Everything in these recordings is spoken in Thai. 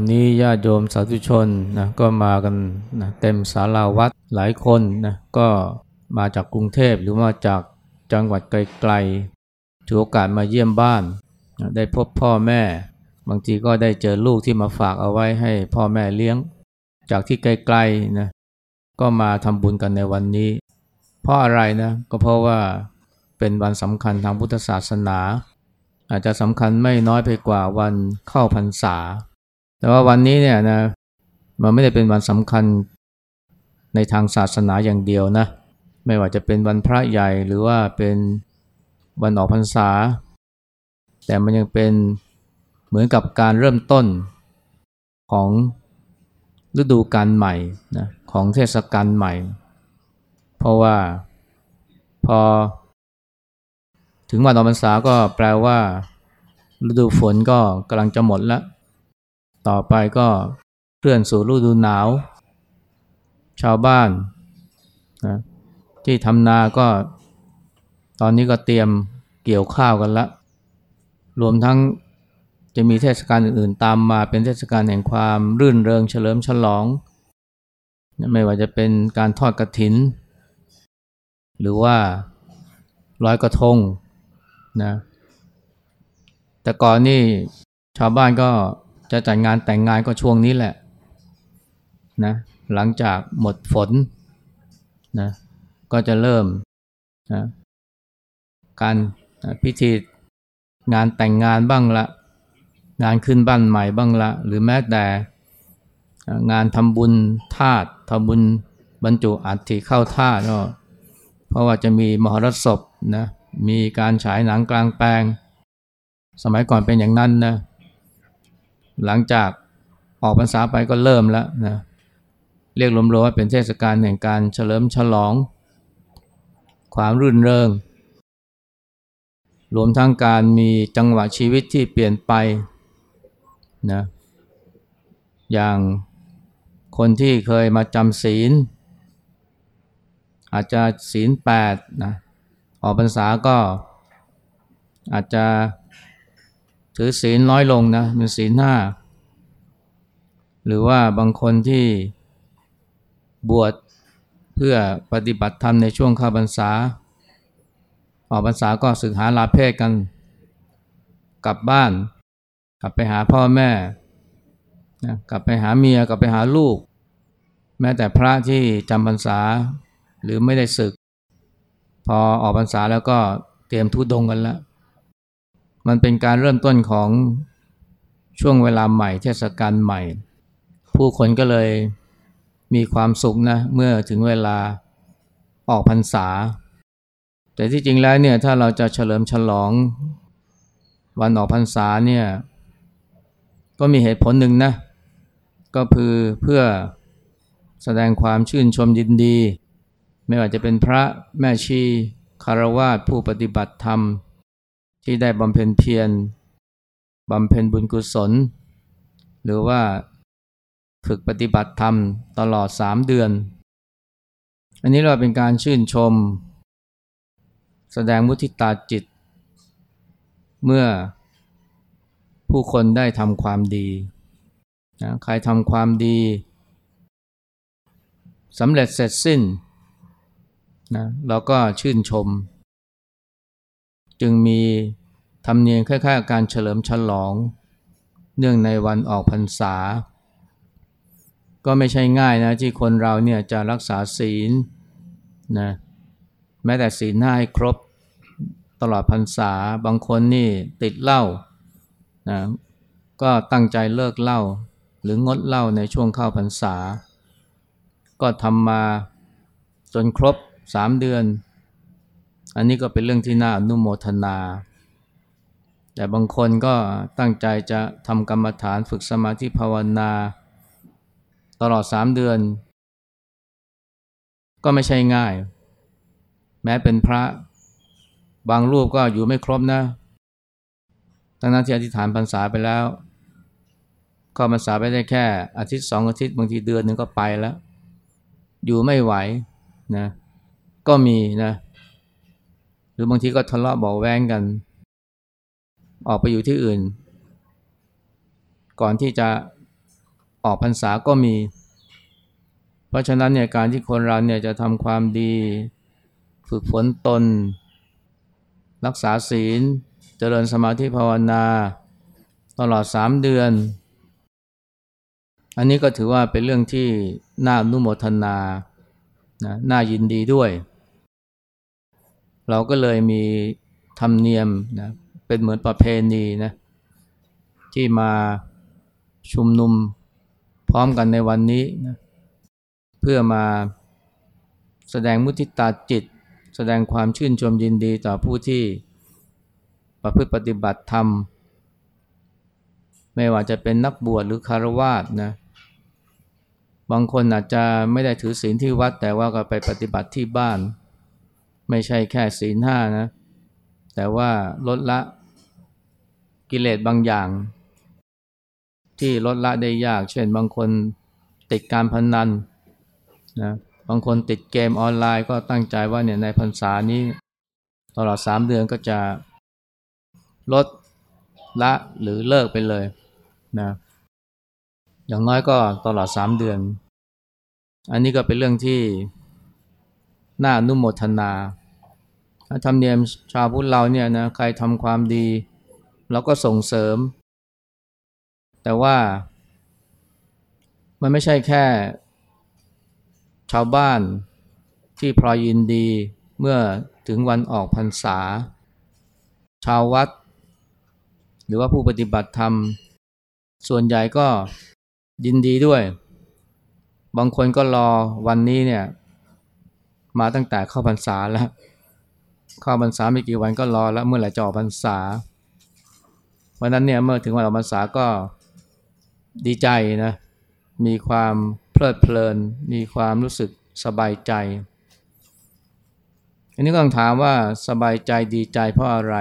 วันนี้ญาติโยมสาธุชนนะก็มากันนะเต็มศาลาวัดหลายคนนะก็มาจากกรุงเทพหรือมาจากจังหวัดไกลๆถือโอกาสมาเยี่ยมบ้านนะได้พบพ่อแม่ บางทีก็ได้เจอลูกที่มาฝากเอาไว้ให้พ่อแม่เลี้ยง จากที่ไกลๆนะก็มาทำบุญกันในวันนี้ เพราะอะไรนะก็เพราะว่าเป็นวันสำคัญทางพุทธศาสนา อาจจะสำคัญไม่น้อยไปกว่าวันเข้าพรรษา แต่ว่าวันนี้เนี่ยนะมันไม่ได้เป็นวันสำคัญในทางศาสนาอย่างเดียวนะ ไม่ว่าจะเป็นวันพระใหญ่หรือว่าเป็นวันออกพรรษา แต่มันยังเป็นเหมือนกับการเริ่มต้นของฤดูกาลใหม่นะของเทศกาลใหม่ เพราะว่าพอ ถึงวันออกพรรษาก็แปลว่า ฤดูฝนก็กำลังจะหมดแล้ว ต่อไปก็เคลื่อนสู่ฤดูหนาว ชาวบ้านนะที่ทำนาก็ ตอนนี้ก็เตรียมเกี่ยวข้าวกันละ รวมทั้งจะมีเทศกาลอื่นๆ ตามมาเป็นเทศกาลแห่งความรื่นเริงเฉลิมฉลอง ไม่ว่าจะเป็นการทอดกระถิน หรือว่าร้อยกระทงนะแต่ก่อนนี่ชาวบ้านก็ จะจัดงานแต่งงานก็ช่วงนี้แหละนะหลังจากหมดฝนนะก็จะเริ่มนะการพิธีงานแต่งงานบ้างละ งานขึ้นบ้านใหม่บ้างละ หรือแม้แต่งานทำบุญธาตุทำบุญบรรจุอัฐิเข้าธาตุก็เพราะว่าจะมีมหรสพนะมีการฉายหนังกลางแปลง สมัยก่อนเป็นอย่างนั้นนะ หลังจากออกพรรษาไปก็เริ่มแล้วนะเรียกรวมๆว่าเป็นเทศกาลแห่งการเฉลิมฉลอง ความรื่นเริงรวมทั้งการมีจังหวะชีวิตที่เปลี่ยนไปนะอย่างคนที่เคยมาจำศีล อาจจะศีลแปดนะออกพรรษาก็อาจจะ ถือศีลน้อยลงนะเป็นศีลห้าหรือว่าบางคนที่บวชเพื่อปฏิบัติธรรมในช่วงข้าพรรษา ออกพรรษาก็สึกหาลาเพศกัน กลับบ้าน กลับไปหาพ่อแม่นะกลับไปหาเมียกลับไปหาลูก แม้แต่พระที่จำพรรษาหรือไม่ได้ศึก พอออกพรรษาแล้วก็เตรียมทุดงกันแล้ว มันเป็นการเริ่มต้นของช่วงเวลาใหม่ เทศกาลใหม่ ผู้คนก็เลยมีความสุขนะเมื่อถึงเวลาออกพรรษา แต่ที่จริงแล้วเนี่ยถ้าเราจะเฉลิมฉลองวันออกพรรษาเนี่ยก็มีเหตุผลหนึ่งนะก็คือเพื่อแสดงความชื่นชมยินดี ไม่ว่าจะเป็นพระแม่ชีคารวาสผู้ปฏิบัติธรรม ที่ได้บำเพ็ญเพียรบำเพ็ญบุญกุศล หรือว่าฝึกปฏิบัติธรรมตลอดสามเดือน อันนี้เราเป็นการชื่นชม แสดงมุทิตาจิต เมื่อผู้คนได้ทำความดีนะใครทำความดีสำเร็จเสร็จสิ้นนะเราก็ชื่นชม จึงมี ธรมเนียมคล้ายๆการเฉลิมฉลอง เนื่องในวันออกพรรษา ก็ไม่ใช่ง่ายนะที่คนเราเนี่ยจะรักษาศีลนะแม้แต่ศีลห้าให้ครบตลอดพรรษาบางคนนี่ติดเหล้านะก็ตั้งใจเลิกเหล้าหรืองดเหล้าในช่วงเข้าพรรษา ก็ทำมาจนครบสามเดือน อันนี้ก็เป็นเรื่องที่น่าอนุโมทนา แต่บางคนก็ตั้งใจจะทำกรรมฐานฝึกสมาธิภาวนา ตลอดสามเดือน ก็ไม่ใช่ง่าย แม้เป็นพระบางรูปก็อยู่ไม่ครบนะทั้งนั้นที่อธิษฐานพรรษาไปแล้วเข้าพรรษาไปได้แค่อาทิตย์สองอาทิตย์บางทีเดือนหนึ่งก็ไปแล้ว อยู่ไม่ไหวนะก็มีนะ หรือบางทีก็ทะเลาะเบาแวงกัน ออกไปอยู่ที่อื่น ก่อนที่จะออกพรรษาก็มี เพราะฉะนั้นเนี่ยการที่คนเราเนี่ยจะทำความดี ฝึกฝนตน รักษาศีล เจริญสมาธิภาวนา ตลอดสามเดือน อันนี้ก็ถือว่าเป็นเรื่องที่น่านุโมทนานะน่ายินดีด้วย เราก็เลยมีธรรมเนียมนะ เป็นเหมือนประเพณีนะที่มาชุมนุมพร้อมกันในวันนี้นะเพื่อมาแสดงมุทิตาจิต แสดงความชื่นชมยินดีต่อผู้ที่ประพฤติปฏิบัติธรรม ไม่ว่าจะเป็นนักบวชหรือคารวาสนะบางคนอาจจะไม่ได้ถือศีลที่วัด แต่ว่าก็ไปปฏิบัติที่บ้าน ไม่ใช่แค่ศีลห้านะ แต่ว่าลดละ กิเลสบางอย่าง ที่ลดละได้ยาก เช่นบางคนติดการพนนันนะบางคนติดเกมออนไลน์ก็ตั้งใจว่าเนี่ยในพรรษานี้ตลอดสามเดือนก็จะลดละหรือเลิกไปเลยนะอย่างน้อยก็ตลอดสามเดือน อันนี้ก็เป็นเรื่องที่น่านุโมทนาธรรมเนียมชาวพุทธเราเนี่ยนะใครทำความดี เราก็ส่งเสริม แต่ว่า มันไม่ใช่แค่ ชาวบ้านที่พลอยยินดีเมื่อถึงวันออกพรรษา ชาววัด หรือว่าผู้ปฏิบัติธรรม ส่วนใหญ่ก็ยินดีด้วย บางคนก็รอวันนี้เนี่ย มาตั้งแต่เข้าพรรษาแล้ว เข้าพรรษาไม่กี่วันก็รอแล้วเมื่อไหร่จะออกพรรษา วันนั้นเนี่ยเมื่อถึงวันออกพรรษาก็ดีใจนะมีความเพลิดเพลิน มีความรู้สึกสบายใจ อันนี้ก็ต้องถามว่าสบายใจดีใจเพราะอะไร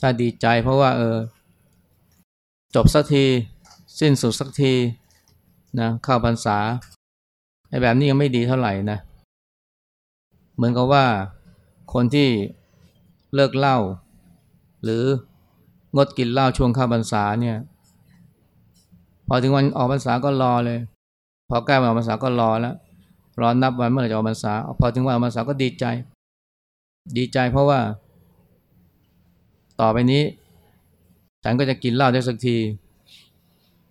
ถ้าดีใจเพราะว่าเออจบสักทีสิ้นสุดสักทีนะเข้าพรรษาไอ้แบบนี้ยังไม่ดีเท่าไหร่นะเหมือนกับว่าคนที่เลิกเหล้าหรือ งดกินเหล้าช่วงเข้าพรรษาเนี่ย พอถึงวันออกพรรษาก็รอเลย พอใกล้วันออกพรรษาก็รอแล้วรอนับวันเมื่อไหร่จะออกพรรษา พอถึงวันออกพรรษาก็ดีใจ ดีใจเพราะว่า ต่อไปนี้ ฉันก็จะกินเหล้าได้สักที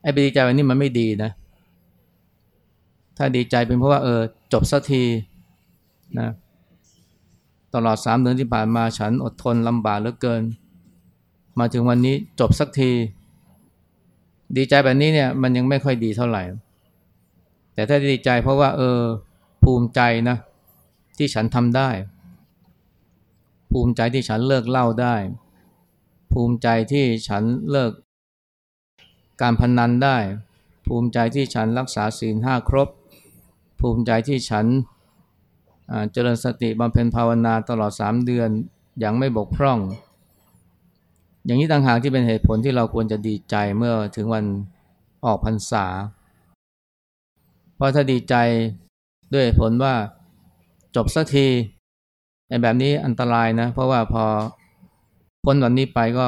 ไอ้ไปดีใจวันนี้มันไม่ดีนะ ถ้าดีใจเป็นเพราะว่า เออ จบสักทีนะตลอดสามเดือนที่ผ่านมาฉันอดทนลำบากเหลือเกิน มาถึงวันนี้จบสักที ดีใจแบบนี้เนี่ยมันยังไม่ค่อยดีเท่าไหร่ แต่ถ้าดีใจเพราะว่า เออ ภูมิใจนะ ที่ฉันทำได้ ภูมิใจที่ฉันเลิกเล่าได้ ภูมิใจที่ฉันเลิก การพนนันได้ ภูมิใจที่ฉันรักษาศีลห้าครบ ภูมิใจที่ฉันเจริญสติบำเพ็ญภาวนาตลอดสามเดือนอย่างไม่บกพร่อง อย่างนี้ต่างหากที่เป็นเหตุผลที่เราควรจะดีใจเมื่อถึงวันออกพรรษา เพราะถ้าดีใจด้วยผลว่าจบสักทีในแบบนี้อันตรายนะ เพราะว่าพอพ้นวันนี้ไปก็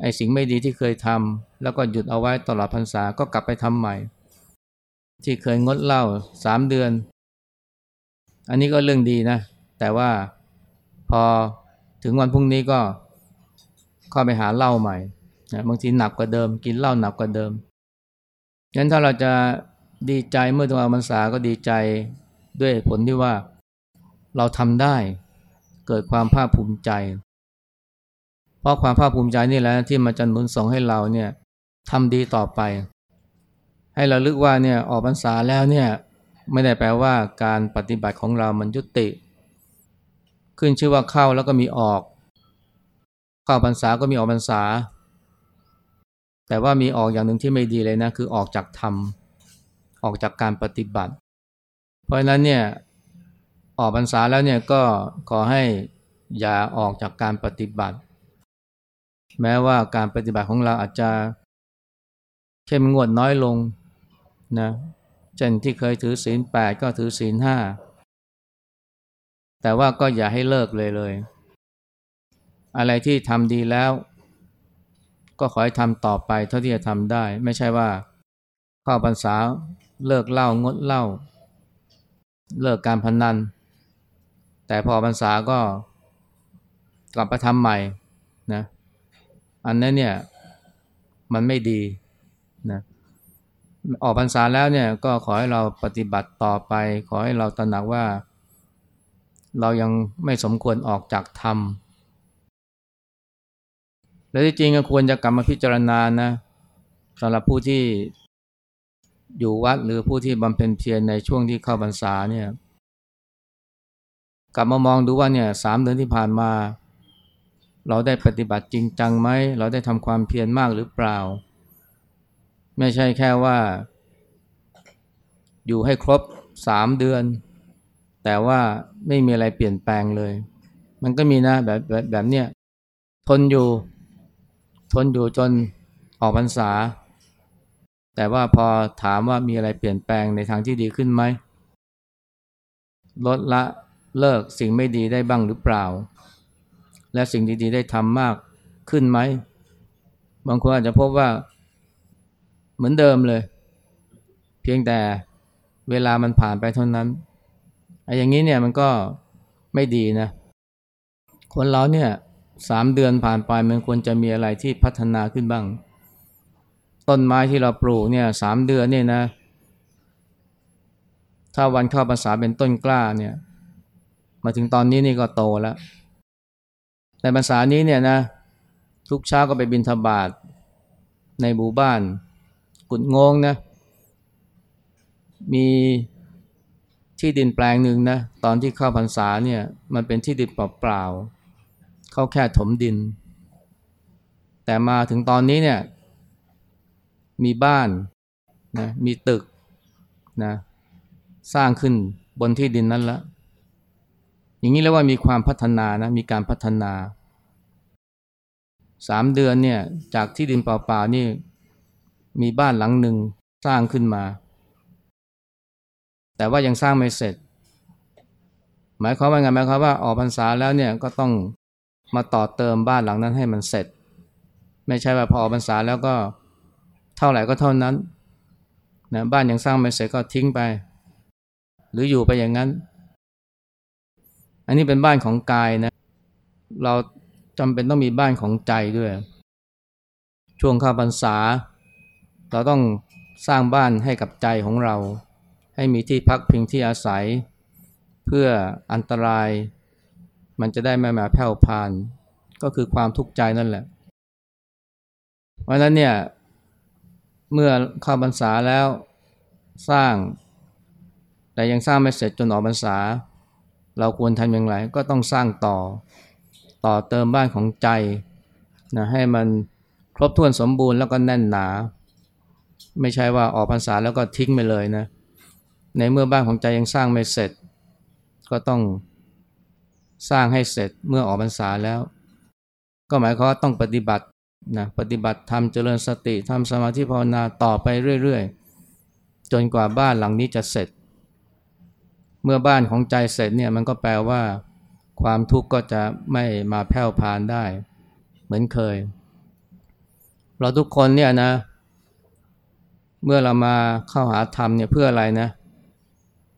ไอสิ่งไม่ดีที่เคยทำแล้วก็หยุดเอาไว้ตลอดพรรษาก็กลับไปทำใหม่ ที่เคยงดเหล้าสามเดือน อันนี้ก็เรื่องดีนะ แต่ว่าพอถึงวันพรุ่งนี้ก็ เข้าไปหาเหล้าใหม่นะบางทีหนักกว่าเดิม กินเหล้าหนักกว่าเดิมงั้นถ้าเราจะดีใจเมื่อถึงวันพรรษาก็ดีใจด้วยผลที่ว่าเราทำได้เกิดความภาคภูมิใจ เพราะความภาคภูมิใจนี่แหละที่มันจะหนุนส่งให้เราเนี่ยทำดีต่อไป ให้เราลึกว่าเนี่ยออกพรรษาแล้วเนี่ยไม่ได้แปลว่าการปฏิบัติของเรามันยุติ ขึ้นชื่อว่าเข้าแล้วก็มีออก เข้าพรรษาก็มีออกพรรษา แต่ว่ามีออกอย่างหนึ่งที่ไม่ดีเลยนะ คือออกจากธรรม ออกจากการปฏิบัติ เพราะฉะนั้นเนี่ยออกพรรษาแล้วเนี่ยก็ขอให้อย่าออกจากการปฏิบัติ แม้ว่าการปฏิบัติของเราอาจจะเข้มงวดน้อยลงนะเช่นที่เคยถือศีลแปดก็ถือศีลห้าแต่ว่าก็อย่าให้เลิกเลยเลย อะไรที่ทำดีแล้ว ก็ขอให้ทำต่อไปเท่าที่จะทำได้ ไม่ใช่ว่าเข้าพรรษาเลิกเหล้างดเหล้าเลิกการพนัน แต่พอพรรษาก็กลับไปทำใหม่นะอันนั้นเนี่ยมันไม่ดีนะออกพรรษาแล้วเนี่ยก็ขอให้เราปฏิบัติต่อไป ขอให้เราตระหนักว่า เรายังไม่สมควรออกจากธรรม และที่จริงก็ควรจะกลับมาพิจารณานะสำหรับผู้ที่อยู่วัดหรือผู้ที่บำเพ็ญเพียรในช่วงที่เข้าพรรษาเนี่ย กลับมามองดูว่าเนี่ยสามเดือนที่ผ่านมา เราได้ปฏิบัติจริงจังไหมเราได้ทำความเพียรมากหรือเปล่า ไม่ใช่แค่ว่า อยู่ให้ครบสามเดือน แต่ว่าไม่มีอะไรเปลี่ยนแปลงเลย มันก็มีนะแบบแบบแบบเนี้ยทนอยู่ ทนอยู่จนออกพรรษา แต่ว่าพอถามว่ามีอะไรเปลี่ยนแปลงในทางที่ดีขึ้นไหมลดละเลิกสิ่งไม่ดีได้บ้างหรือเปล่า และสิ่งดีๆได้ทำมากขึ้นไหม บางคนอาจจะพบว่าเหมือนเดิมเลย เพียงแต่เวลามันผ่านไปเท่านั้นไอ้อย่างนี้เนี่ยมันก็ไม่ดีนะ คนเราเนี่ย สามเดือนผ่านไปมันควรจะมีอะไรที่พัฒนาขึ้นบ้าง ต้นไม้ที่เราปลูกเนี่ยสามเดือนเนี่ยนะ ถ้าวันเข้าภาษาเป็นต้นกล้าเนี่ย มาถึงตอนนี้นี่ก็โตแล้วแต่ภาษานี้เนี่ยนะ ทุกเช้าก็ไปบินทบาทในหมู่บ้าน กุดงงนะ มีที่ดินแปลงหนึ่งนะ ตอนที่เข้าพรรษาเนี่ย มันเป็นที่ดินเปล่าๆ เขาแค่ถมดิน แต่มาถึงตอนนี้เนี่ย มีบ้านนะมีตึกนะสร้างขึ้นบนที่ดินนั้นแล้อย่างนี้เรียกว่ามีความพัฒนานะมีการพัฒนาสามเดือนเนี่ยจากที่ดินเปล่าๆนี่ มีบ้านหลังหนึ่งสร้างขึ้นมา แต่ว่ายังสร้างไม่เสร็จ หมายความว่าไงหมายความว่าออกพรรษาแล้วเนี่ยก็ต้อง มาต่อเติมบ้านหลังนั้นให้มันเสร็จ ไม่ใช่ว่าพอออกพรรษาแล้วก็เท่าไหร่ก็เท่านั้นนะบ้านยังสร้างไม่เสร็จก็ทิ้งไป หรืออยู่ไปอย่างนั้น อันนี้เป็นบ้านของกายนะ เราจำเป็นต้องมีบ้านของใจด้วย ช่วงข้าพรรษา เราต้องสร้างบ้านให้กับใจของเรา ให้มีที่พักพิงที่อาศัย เพื่ออันตราย มันจะได้ไม่มาแผ่วพาน ก็คือความทุกข์ใจนั่นแหละ เพราะนั้นเนี่ย เมื่อเข้าพรรษาแล้วสร้าง แต่ยังสร้างไม่เสร็จจนออกพรรษา เราควรทำอย่างไร ก็ต้องสร้างต่อ ต่อเติมบ้านของใจนะให้มันครบถ้วนสมบูรณ์แล้วก็แน่นหนา ไม่ใช่ว่าออกพรรษาแล้วก็ทิ้งไปเลยนะ ในเมื่อบ้านของใจยังสร้างไม่เสร็จ ก็ต้อง สร้างให้เสร็จเมื่อออกพรรษาแล้ว ก็หมายความว่าต้องปฏิบัตินะปฏิบัติธรรมเจริญสติทำสมาธิภาวนาต่อไปเรื่อยๆ จนกว่าบ้านหลังนี้จะเสร็จ เมื่อบ้านของใจเสร็จเนี่ยมันก็แปลว่า ความทุกข์ก็จะไม่มาแผ่วพานได้ เหมือนเคย เราทุกคนเนี่ยนะ เมื่อเรามาเข้าหาธรรมเนี่ยเพื่ออะไรนะ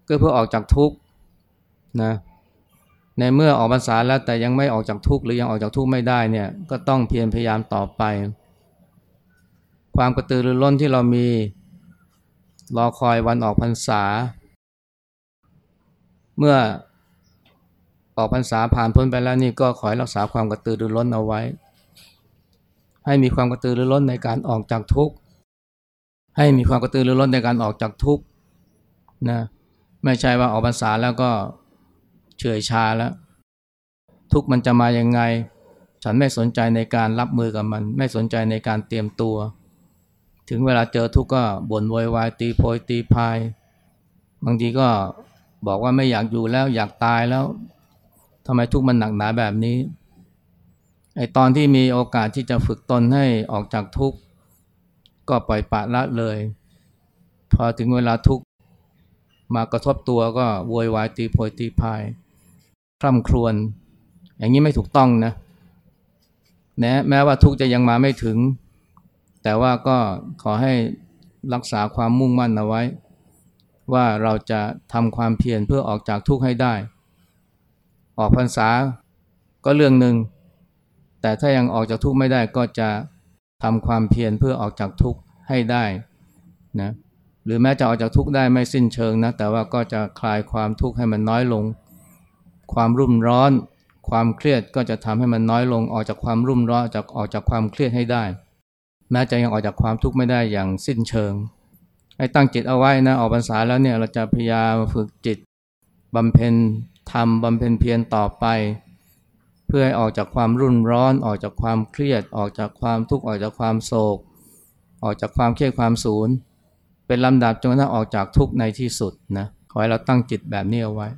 ก็เพื่อออกจากทุกข์นะ ในเมื่อออกพรรษาแล้วแต่ยังไม่ออกจากทุกข์หรือยังออกจากทุกข์ไม่ได้เนี่ยก็ต้องเพียรพยายามต่อไป ความกระตือรือร้นที่เรามีรอคอยวันออกพรรษา เมื่อออกพรรษาผ่านพ้นไปแล้วนี่ก็ขอให้รักษาความกระตือรือร้นเอาไว้ ให้มีความกระตือรือร้นในการออกจากทุกข์ให้มีความกระตือรือร้นในการออกจากทุกข์นะไม่ใช่ว่าออกพรรษาแล้วก็ เฉยชาแล้ว ทุกมันจะมายังไง ฉันไม่สนใจในการรับมือกับมัน ไม่สนใจในการเตรียมตัว ถึงเวลาเจอทุกก็บ่นโวยวายตีโพยตีพายบางทีก็บอกว่าไม่อยากอยู่แล้วอยากตายแล้วทำไมทุกมันหนักหนาแบบนี้ไอตอนที่มีโอกาสที่จะฝึกตนให้ออกจากทุกข์ก็ปล่อยปะละเลย พอถึงเวลาทุกข์มากระทบตัวก็โวยวายตีโพยตีพาย คร่ำครวญอย่างนี้ไม่ถูกต้องนะแม้แม้ว่าทุกจะยังมาไม่ถึง แต่ว่าก็ขอให้รักษาความมุ่งมั่นเอาไว้ ว่าเราจะทำความเพียรเพื่อออกจากทุกข์ให้ได้ ออกพรรษาก็เรื่องหนึ่งแต่ถ้ายังออกจากทุกข์ไม่ได้ก็จะทำความเพียรเพื่อออกจากทุกข์ให้ได้นะหรือแม้จะออกจากทุกข์ได้ไม่สิ้นเชิงนะแต่ว่าก็จะคลายความทุกข์ให้มันน้อยลง ความรุ่มร้อน ความเครียดก็จะทำให้มันน้อยลงออกจากความรุ่มร้อนจากออกจากความเครียดให้ได้ แม้จะยังออกจากความทุกข์ไม่ได้อย่างสิ้นเชิงให้ตั้งจิตเอาไว้นะออกพรรษาแล้วเนี่ยเราจะพยายามฝึกจิตบำเพ็ญทำบำเพ็ญเพียรต่อไป เพื่อให้ออกจากความรุ่นร้อน ออกจากความเครียด ออกจากความทุกข์ออกจากความโศก ออกจากความเครียดความสูญเป็นลำดับจนกระทั่งออกจากทุกข์ในที่สุดนะขอให้เราตั้งจิตแบบนี้เอาไว้